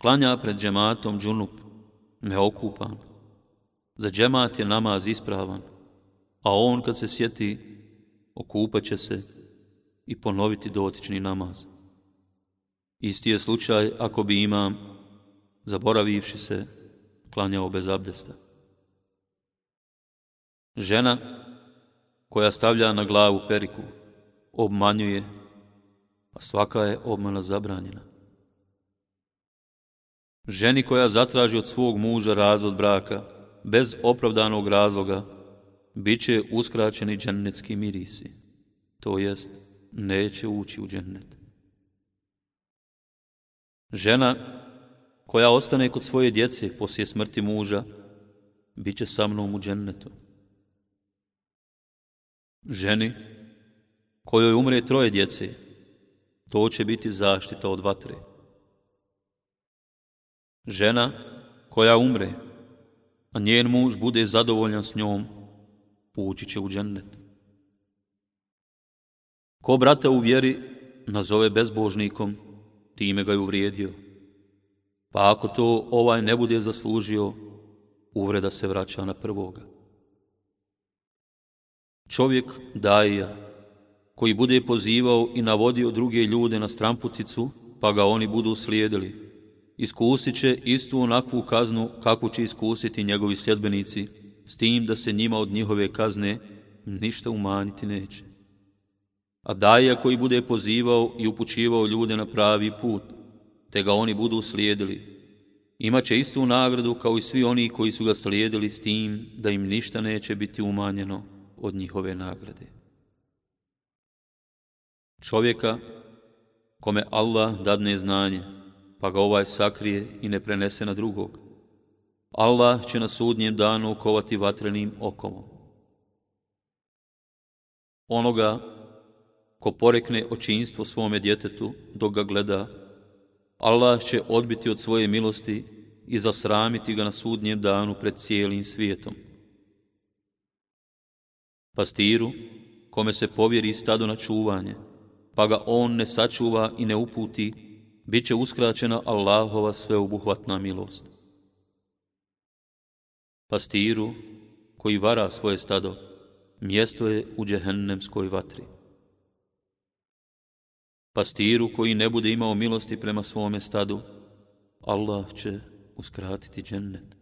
klanja pred džematom džunup, neokupan, za džemat je namaz ispravan, a on kad se sjeti, okupat će se i ponoviti dotični namaz. Isti je slučaj ako bi imam, zaboravivši se, klanjao bez abdesta. Žena koja stavlja na glavu periku, obmanjuje, a svaka je obmana zabranjena. Ženi koja zatraži od svog muža razvod braka, bez opravdanog razloga, bit će uskraćeni džennetski mirisi, to jest neće ući u džennet. Žena koja ostane kod svoje djece poslije smrti muža, bit će sa mnom u džennetu. Ženi kojoj umre troje djece, to će biti zaštita od vatre. Žena koja umre, a njen muž bude zadovoljan s njom, ući će u džennet. Ko brata u vjeri nazove bezbožnikom, time ga je uvrijedio. Pa ako to ovaj ne bude zaslužio, uvreda se vraća na prvoga. Čovjek daja, koji bude pozivao i navodio druge ljude na stramputicu, pa ga oni budu slijedili, iskusit će istu onakvu kaznu kakvu će iskusiti njegovi sljedbenici, s tim da se njima od njihove kazne ništa umanjiti neće. A daja koji bude pozivao i upućivao ljude na pravi put, te ga oni budu slijedili, imat će istu nagradu kao i svi oni koji su ga slijedili s tim da im ništa neće biti umanjeno od njihove nagrade. Čovjeka kome Allah dadne znanje, pa ga ovaj sakrije i ne prenese na drugog. Allah će na sudnjem danu kovati vatrenim okomom. Onoga ko porekne očinstvo svome djetetu dok ga gleda, Allah će odbiti od svoje milosti i zasramiti ga na sudnjem danu pred cijelim svijetom. Pastiru, kome se povjeri stado na čuvanje, pa ga on ne sačuva i ne uputi, bit će uskraćena Allahova sveobuhvatna milost. Pastiru koji vara svoje stado, mjesto je u džehennemskoj vatri. Pastiru koji ne bude imao milosti prema svome stadu, Allah će uskratiti džennet.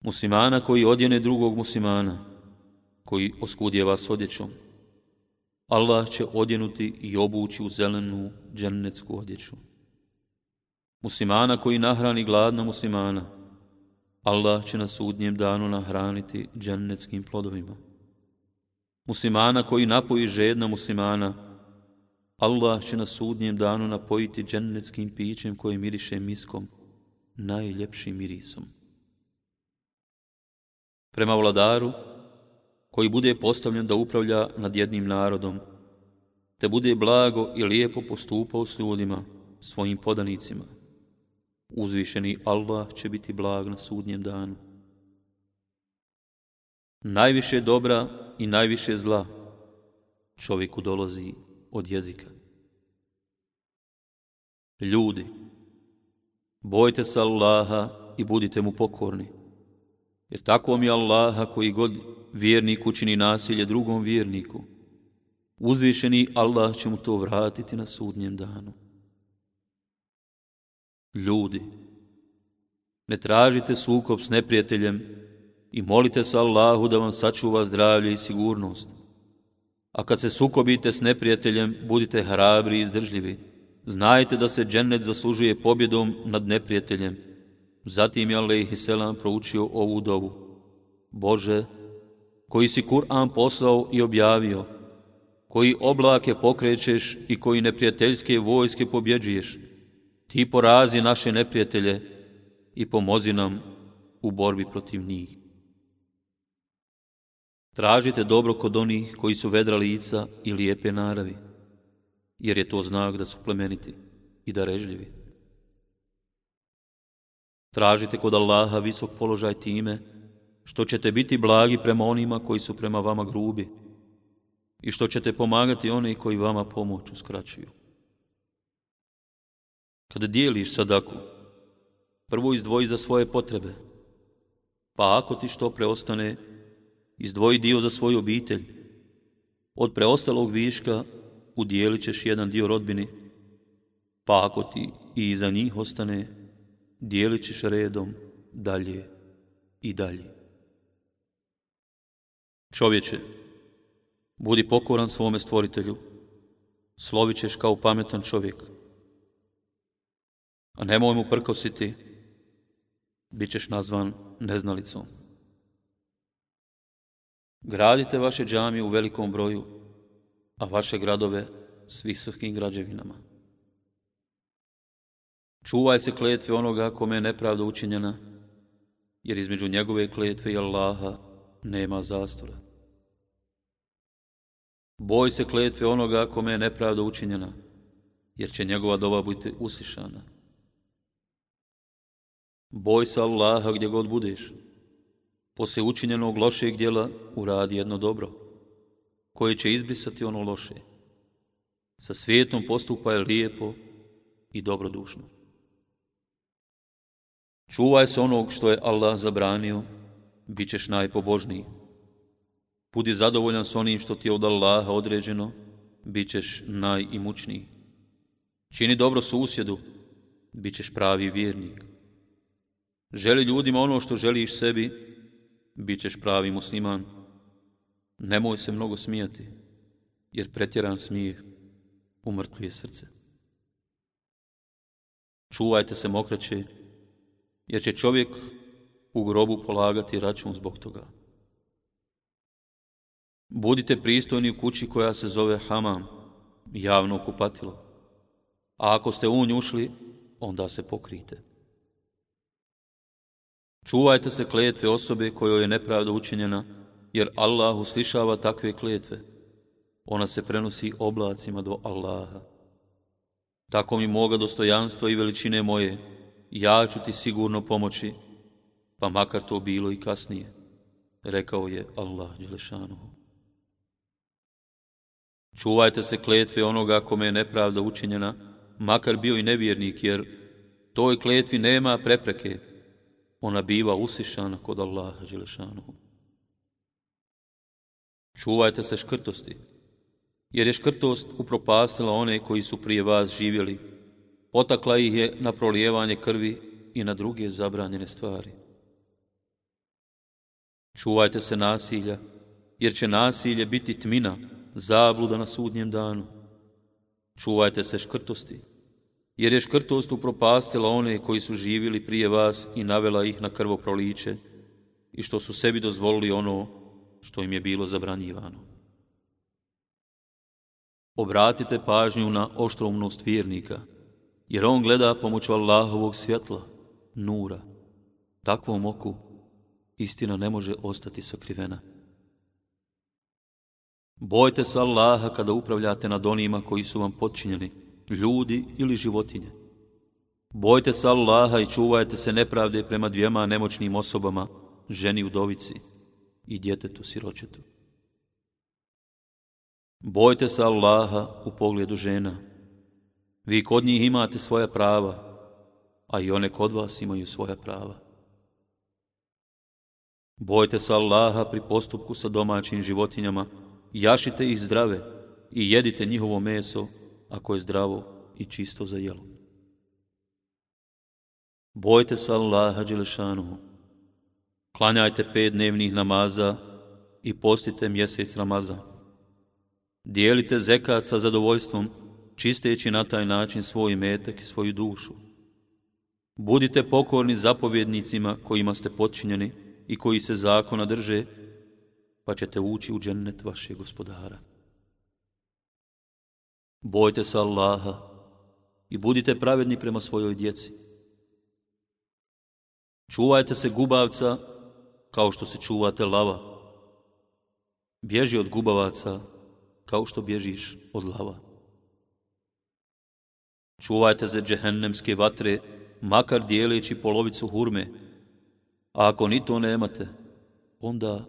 Muslimana koji odjene drugog muslimana, koji oskudjeva s odjećom, Allah će odjenuti i obući u zelenu džennetsku odjeću. Muslimana koji nahrani gladna muslimana, Allah će na sudnjem danu nahraniti džennetskim plodovima. Muslimana koji napoji žedna muslimana, Allah će na sudnjem danu napojiti džennetskim pićem koje miriše miskom, najljepšim mirisom. Prema vladaru, koji bude postavljen da upravlja nad jednim narodom, te bude blago i lijepo postupao s ljudima, svojim podanicima. Uzvišeni Allah će biti blag na sudnjem danu. Najviše dobra i najviše zla čovjeku dolazi od jezika. Ljudi, bojte se Allaha i budite mu pokorni, jer tako mi Allaha koji god vjernik učini nasilje drugom vjerniku, uzvišeni Allah će mu to vratiti na sudnjem danu. Ljudi, ne tražite sukob s neprijateljem i molite se Allahu da vam sačuva zdravlje i sigurnost. A kad se sukobite s neprijateljem, budite hrabri i izdržljivi. Znajte da se džennet zaslužuje pobjedom nad neprijateljem. Zatim je Aleyhi Selam proučio ovu dovu. Bože, koji si Kur'an poslao i objavio, koji oblake pokrećeš i koji neprijateljske vojske pobjeđuješ, ti porazi naše neprijatelje i pomozi nam u borbi protiv njih. Tražite dobro kod onih koji su vedra lica i lijepe naravi, jer je to znak da su plemeniti i da režljivi. Tražite kod Allaha visok položaj time što ćete biti blagi prema onima koji su prema vama grubi i što ćete pomagati oni koji vama pomoć uskraćuju. Kada dijeliš sadaku, prvo izdvoji za svoje potrebe, pa ako ti što preostane, izdvoji dio za svoju obitelj. Od preostalog viška udjelit ćeš jedan dio rodbini, pa ako ti i iza njih ostane, dijelit ćeš redom dalje i dalje. Čovječe, budi pokoran svome stvoritelju, slovit ćeš kao pametan čovjek, a nemoj mu prkositi, bit ćeš nazvan neznalicom. Gradite vaše džamije u velikom broju, a vaše gradove s visokim građevinama. Čuvaj se kletve onoga kome je nepravda učinjena, jer između njegove kletve i Allaha nema zastora. Boj se kletve onoga kome je nepravda učinjena, jer će njegova doba biti usišana. Boj se Allaha gdje god budeš. Poslije učinjenog lošeg djela uradi jedno dobro, koje će izbrisati ono loše. Sa svijetom postupaj lijepo i dobrodušno. Čuvaj se onog što je Allah zabranio, bit ćeš najpobožniji. Budi zadovoljan s onim što ti je od Allaha određeno, bit ćeš najimućniji. Čini dobro susjedu, bit ćeš pravi vjernik. Želi ljudima ono što želiš sebi, bit ćeš pravi musliman. Nemoj se mnogo smijati, jer pretjeran smijeh umrtvuje srce. Čuvajte se mokraće, jer će čovjek u grobu polagati račun zbog toga. Budite pristojni u kući koja se zove Hamam, javno kupatilo. A ako ste u nju ušli, onda se pokrijte. Čuvajte se kletve osobe kojoj je nepravda učinjena, jer Allah uslišava takve kletve. Ona se prenosi oblacima do Allaha. Tako mi moga dostojanstva i veličine moje, ja ću ti sigurno pomoći, pa makar to bilo i kasnije, rekao je Allah Đelešanuhu. Čuvajte se kletve onoga kome je nepravda učinjena, makar bio i nevjernik, jer toj kletvi nema prepreke. Ona biva usišana kod Allaha Đelešanu. Čuvajte se škrtosti, jer je škrtost upropastila one koji su prije vas živjeli, potakla ih je na prolijevanje krvi i na druge zabranjene stvari. Čuvajte se nasilja, jer će nasilje biti tmina, zabluda na sudnjem danu. Čuvajte se škrtosti, jer je škrtost upropastila one koji su živjeli prije vas i navela ih na krvoproliće i što su sebi dozvolili ono što im je bilo zabranjivano. Obratite pažnju na oštromnost vjernika, jer on gleda pomoću Allahovog svjetla, nura. Takvom oku istina ne može ostati sakrivena. Bojte se Allaha kada upravljate nad onima koji su vam podčinjeni, ljudi ili životinje. Bojte se Allaha i čuvajte se nepravde prema dvijema nemoćnim osobama, ženi udovici i djetetu siročetu. Bojte se Allaha u pogledu žena. Vi kod njih imate svoja prava, a i one kod vas imaju svoja prava. Bojte se Allaha pri postupku sa domaćim životinjama, jašite ih zdrave i jedite njihovo meso ako je zdravo i čisto za jelo. Bojte se Allaha Đelešanuhu. Klanjajte pet dnevnih namaza i postite mjesec Ramazan. Dijelite zekat sa zadovoljstvom, čisteći na taj način svoj metak i svoju dušu. Budite pokorni zapovjednicima kojima ste počinjeni i koji se zakona drže, pa ćete ući u džennet vašeg gospodara. Bojte se Allaha i budite pravedni prema svojoj djeci. Čuvajte se gubavca kao što se čuvate lava. Bježi od gubavaca kao što bježiš od lava. Čuvajte se džehennemske vatre, makar dijeleći polovicu hurme, a ako ni to nemate, onda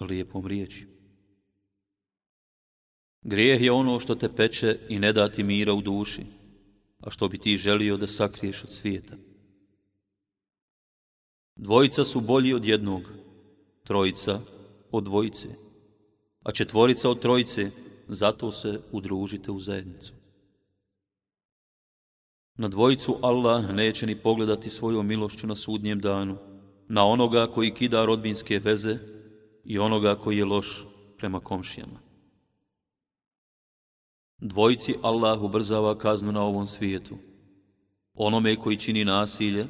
lijepom riječi. Grijeh je ono što te peče i ne da ti mira u duši, a što bi ti želio da sakriješ od svijeta. Dvojica su bolji od jednog, trojica od dvojice, a četvorica od trojice, zato se udružite u zajednicu. Na dvojicu Allah neće ni pogledati svojom milošću na sudnjem danu, na onoga koji kida rodbinske veze i onoga koji je loš prema komšijama. Dvojici Allah ubrzava kaznu na ovom svijetu, onome koji čini nasilje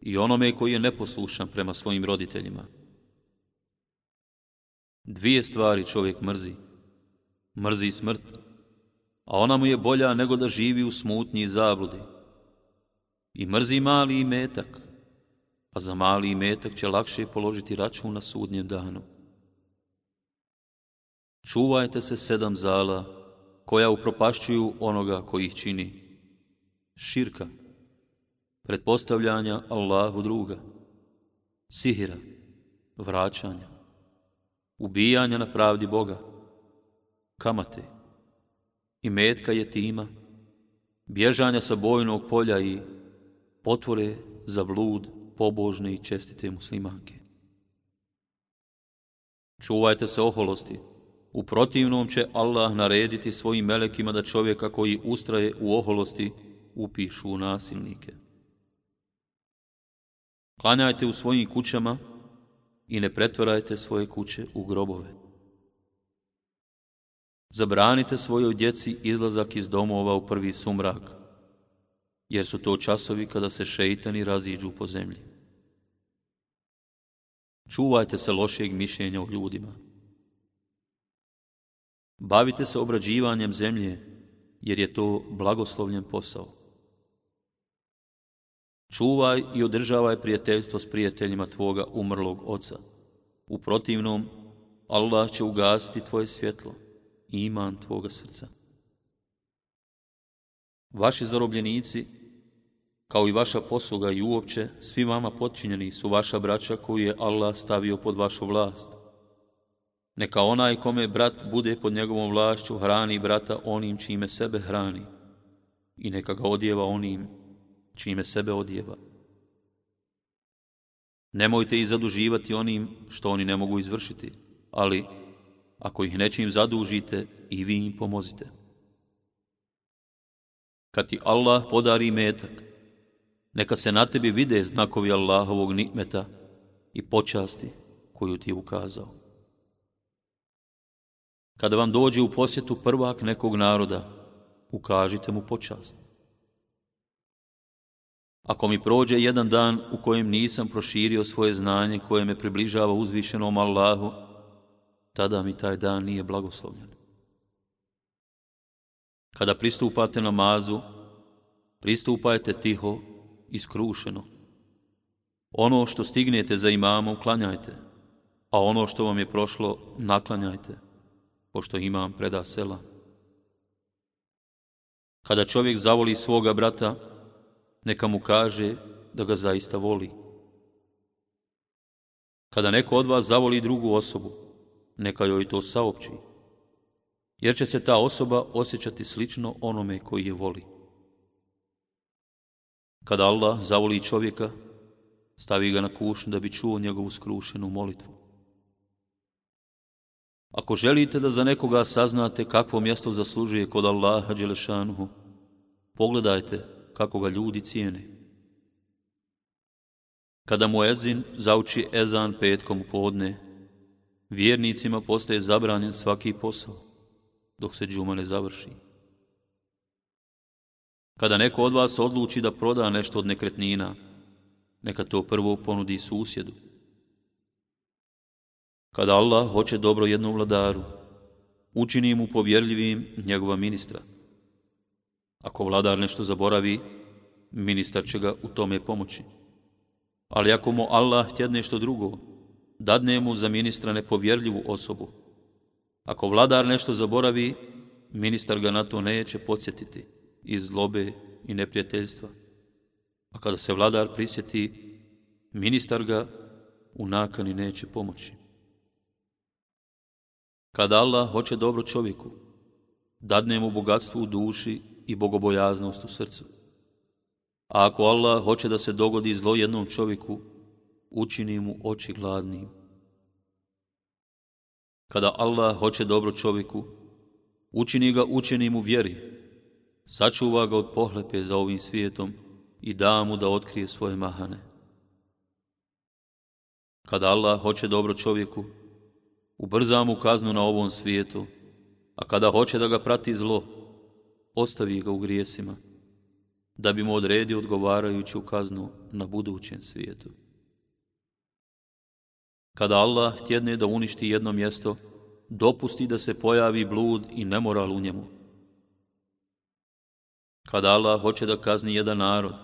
i onome koji je neposlušan prema svojim roditeljima. Dvije stvari čovjek mrzi. Mrzi smrt, a ona mu je bolja nego da živi u smutnji i zabludi. I mrzi mali imetak, a za mali imetak će lakše položiti račun na sudnjem danu. Čuvajte se sedam zala koja upropašćuju onoga koji ih čini. Širka, pretpostavljanja Allahu druga, sihira, vraćanja, ubijanja na pravdi Boga, kamate, i metka je tima, bježanja sa bojnog polja i potvore za blud pobožne i čestite muslimanke. Čuvajte se oholosti, u protivnom će Allah narediti svojim melekima da čovjeka koji ustraje u oholosti upišu u nasilnike. Klanjajte u svojim kućama i ne pretvarajte svoje kuće u grobove. Zabranite svojoj djeci izlazak iz domova u prvi sumrak, jer su to časovi kada se šeitani raziđu po zemlji. Čuvajte se lošeg mišljenja o ljudima. Bavite se obrađivanjem zemlje, jer je to blagoslovljen posao. Čuvaj i održavaj prijateljstvo s prijateljima tvoga umrlog oca. U protivnom, Allah će ugasiti tvoje svjetlo i iman tvoga srca. Vaši zarobljenici, kao i vaša posluga i uopće, svi vama potčinjeni su vaša braća koju je Allah stavio pod vašu vlast. Neka onaj kome brat bude pod njegovom vlašću hrani brata onim čime sebe hrani i neka ga odjeva onim čime sebe odjeva. Nemojte ih zaduživati onim što oni ne mogu izvršiti, ali ako ih nečim zadužite i vi im pomozite. Kad ti Allah podari metak, neka se na tebi vide znakovi Allahovog nikmeta i počasti koju ti je ukazao. Kada vam dođe u posjetu prvak nekog naroda, ukažite mu počast. Ako mi prođe jedan dan u kojem nisam proširio svoje znanje koje me približava uzvišenom Allahu, tada mi taj dan nije blagoslovljen. Kada pristupate namazu, pristupajte tiho i skrušeno. Ono što stignete za imamom, klanjajte, a ono što vam je prošlo, naklanjajte, pošto imam preda sela. Kada čovjek zavoli svoga brata, neka mu kaže da ga zaista voli. Kada neko od vas zavoli drugu osobu, neka joj to saopći, jer će se ta osoba osjećati slično onome koji je voli. Kada Allah zavoli čovjeka, stavi ga na kušnju da bi čuo njegovu skrušenu molitvu. Ako želite da za nekoga saznate kakvo mjesto zaslužuje kod Allaha Đelešanuhu, pogledajte kako ga ljudi cijene. Kada mu ezin zauči ezan petkom u podne, vjernicima postaje zabranjen svaki posao, dok se džuma ne završi. Kada neko od vas odluči da proda nešto od nekretnina, neka to prvo ponudi susjedu. Kada Allah hoće dobro jednom vladaru, učini mu povjerljivim njegova ministra. Ako vladar nešto zaboravi, ministar će ga u tome pomoći. Ali ako mu Allah htjede nešto drugo, dadne mu za ministra nepovjerljivu osobu. Ako vladar nešto zaboravi, ministar ga na to neće podsjetiti iz zlobe i neprijateljstva. A kada se vladar prisjeti, ministar ga u nakani neće pomoći. Kada Allah hoće dobro čovjeku, dadne mu bogatstvo u duši i bogobojaznost u srcu. A ako Allah hoće da se dogodi zlo jednom čovjeku, učini mu oči gladnim. Kada Allah hoće dobro čovjeku, učini ga učenim u vjeri, sačuva ga od pohlepe za ovim svijetom i da mu da otkrije svoje mahane. Kada Allah hoće dobro čovjeku, ubrza mu kaznu na ovom svijetu, a kada hoće da ga prati zlo, ostavi ga u grijesima, da bi mu odredio odgovarajuću kaznu na budućem svijetu. Kada Allah htjedne da uništi jedno mjesto, dopusti da se pojavi blud i nemoral u njemu. Kada Allah hoće da kazni jedan narod,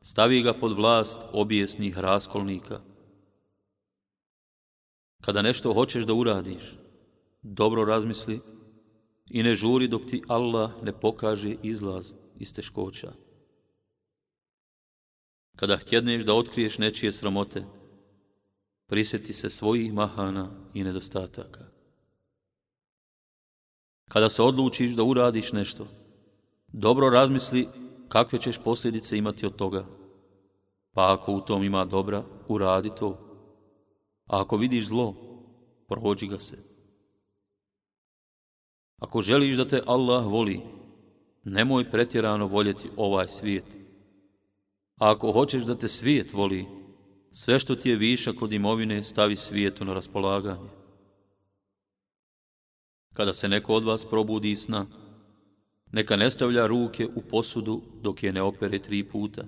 stavi ga pod vlast obijesnih raskolnika. Kada nešto hoćeš da uradiš, dobro razmisli i ne žuri dok ti Allah ne pokaže izlaz iz teškoća. Kada htjedneš da otkriješ nečije sramote, prisjeti se svojih mahana i nedostataka. Kada se odlučiš da uradiš nešto, dobro razmisli kakve ćeš posljedice imati od toga. Pa ako u tom ima dobra, uradi to. A ako vidiš zlo, prođi ga se. Ako želiš da te Allah voli, nemoj pretjerano voljeti ovaj svijet. A ako hoćeš da te svijet voli, sve što ti je višak od imovine stavi svijetu na raspolaganje. Kada se neko od vas probudi sna, neka ne stavlja ruke u posudu dok je ne opere tri puta,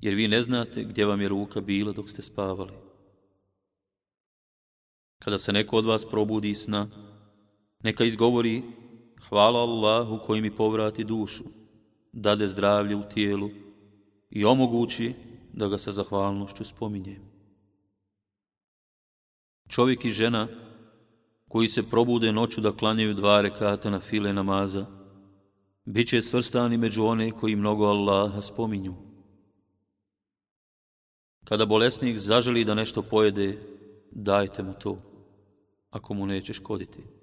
jer vi ne znate gdje vam je ruka bila dok ste spavali. Kada se neko od vas probudi sna, neka izgovori hvala Allahu koji mi povrati dušu, dade zdravlje u tijelu i omogući da ga sa zahvalnošću spominjem. Čovjek i žena koji se probude noću da klanjaju dva rekata na file namaza, bit će svrstani među one koji mnogo Allaha spominju. Kada bolesnik zaželi da nešto pojede, dajte mu to ako mu neće škoditi.